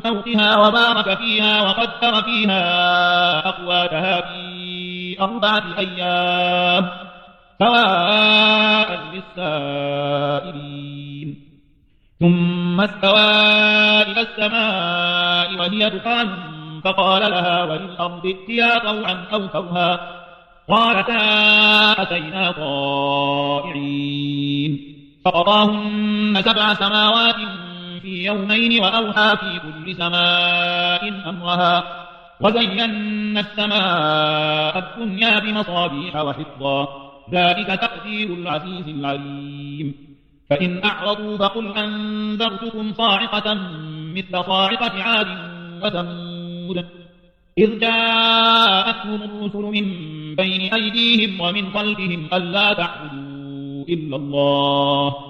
فوقها وبارك فيها وقدر فيها أقواتها في أربعة أيام سواء للسائلين. ثم استوى إلى السماء وهي دخان فقال لها وللأرض ائتيا طوعا أو كرها. قالتا أتينا طائعين. فقضاهن سبع سماوات في يومين وأوحى في كل سماء أمرها وزينا السماء الدنيا بمصابيح وحفظا. ذلك تقدير العزيز العليم. فإن أعرضوا فقل أنذرتكم صاعقة مثل صاعقة عاد وثمود. إذ جاءتهم الرسل من بين أيديهم ومن خلفهم ألا تعبدوا إلا الله.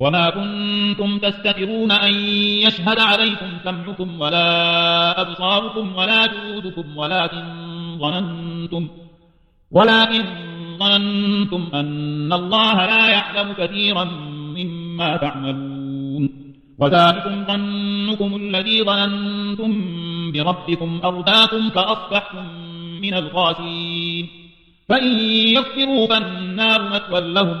وما كنتم تستترون أن يشهد عليكم سمعكم ولا أبصاركم ولا جلودكم ولكن ظننتم ولكن ظننتم أن الله لا يعلم كثيرا مما تعملون وذلكم ظنكم الذي ظننتم بربكم أرداكم فأصبحتم من الغاسين فإن يغفروا فالنار مثوى لهم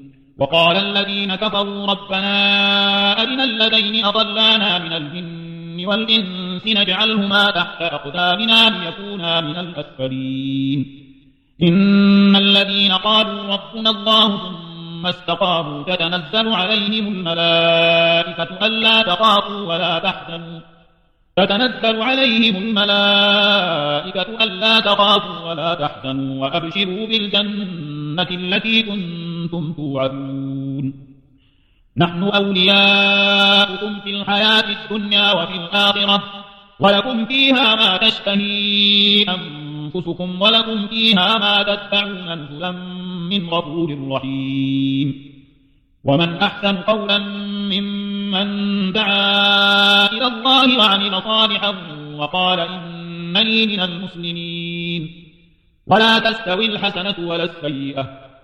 وقال الذين كفروا ربنا أرنا الذين أضلانا من الجن والإنس نجعلهما تحت أقدامنا ليكونا من الأسفلين. إن الذين قالوا ربنا الله ثم استقاموا تتنزل عليهم الملائكة ألا تخافوا ولا تحزنوا. فتنزل عليهم الملائكة ألا تخافوا ولا تحزنوا وأبشروا بالجنة التي كنتم توعدون. نحن أولياؤكم في الحياة الدنيا وفي الآخرة ولكم فيها ما تشتهي أنفسكم ولكم فيها ما تدفعون نزلا من غفور رحيم. ومن أحسن قولا ممن دعا إلى الله وعمل صالحا وقال إنني من المسلمين. ولا تستوي الحسنة ولا السيئة.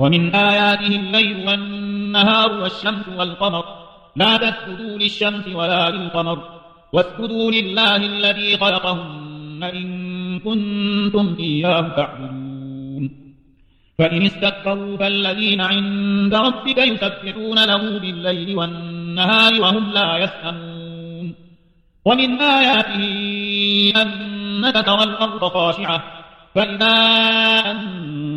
ومن آياته الليل والنهار والشمس والقمر. لا تسجدوا للشمس ولا للقمر. واسجدوا لله الذي خلقهن إن كنتم إياه تعبدون. فإن استكبروا فالذين عند ربك يسبحون له بالليل والنهار وهم لا يسأمون. ومن آياته أنك ترى الأرض خاشعة. فإذا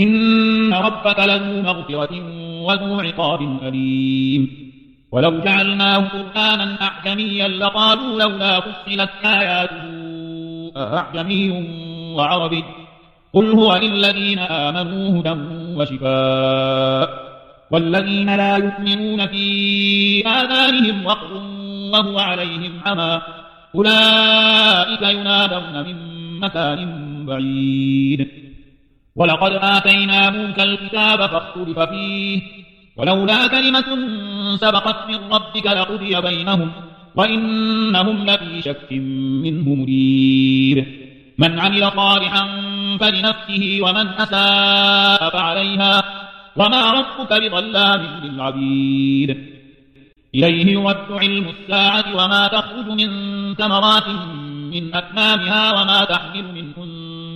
إن ربك لذو مغفرة وذو عقاب أليم. ولو جعلناه قرآنا أعجميا لقالوا لولا فصلت آياته أعجمي وعربي. قل هو للذين آمنوا هدى وشفاء. والذين لا يؤمنون في آذانهم وقر وهو عليهم عمى أولئك ينادون من مكان بعيد. ولقد آتينا موسى الكتاب فاختلف فيه. ولولا كلمة سبقت من ربك لقضي بينهم وإنهم لفي شك منه مريب من عمل صالحا فلنفسه ومن أساء فعليها. وما ربك بظلام للعبيد. إليه يرد علم الساعة وما تخرج من ثمرات من أكمامها وما تحمل من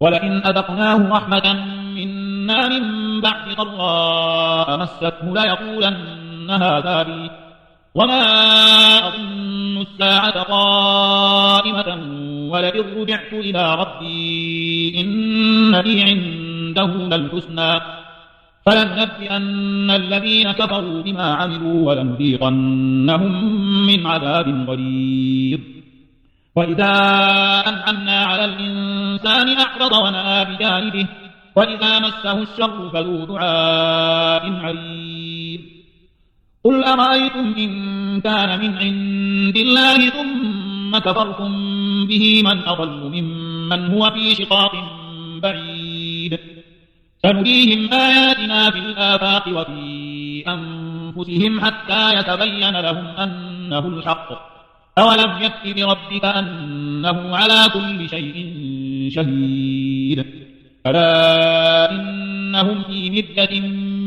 ولئن أذقناه رحمة منا من بعد ضراء مسته ليقولن هذا لي. وما أظن الساعة قائمة ولئن رجعت إلى ربي إن لي عنده للحسنى. فلننبئن الذين كفروا بما عملوا ولنذيقنهم من عذاب غليظ. وإذا أنعمنا على الإنسان أعرض ونأى بجانبه وإذا مسه الشر فذو دعاء عريض قل أرأيتم إن كان من عند الله ثم كفرتم به من أضل ممن هو في شقاق بعيد. سنريهم آياتنا في الآفاق وفي أنفسهم حتى يتبين لهم أنه الحق. أولم يكف بربك أنه على كل شيء شهيد. ألا إنهم في مدة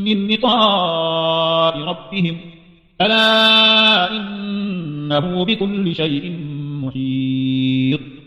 من لقاء ربهم. ألا إنه بكل شيء محيط.